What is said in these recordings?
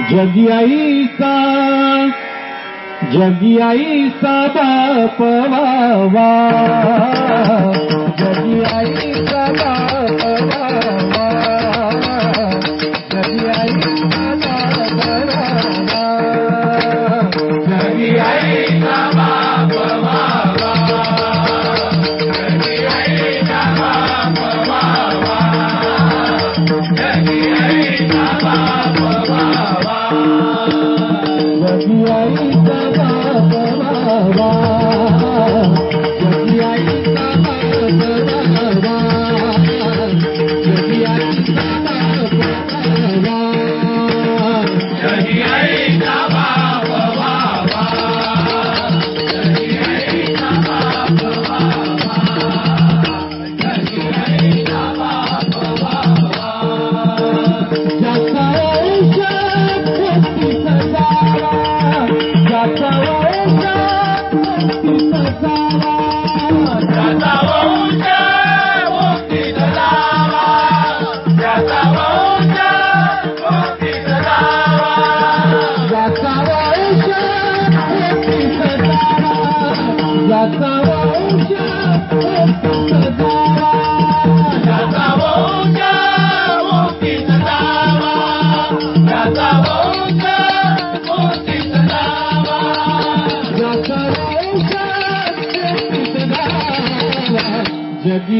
जगियाई सा जगियाईसा बाप वावा जगियाईसा बाप Thank you.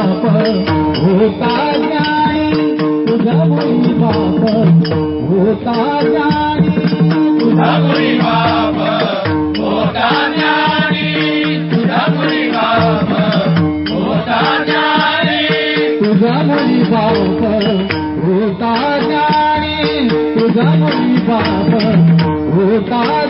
बाप होता ज्ञानी तुझा मुळी बाप होता ज्ञानी तुझा मुली बाप मोठा ज्ञानी तुझा मुली बाप मोठा ज्ञानी तुझा मुळी बाप होता ज्ञानी तुझा मुळी बाप होता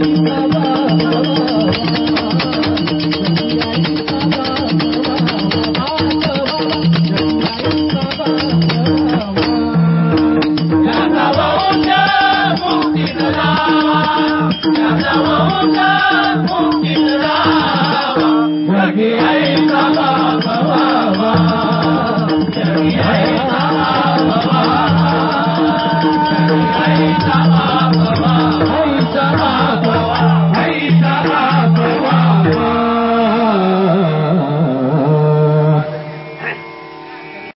Now I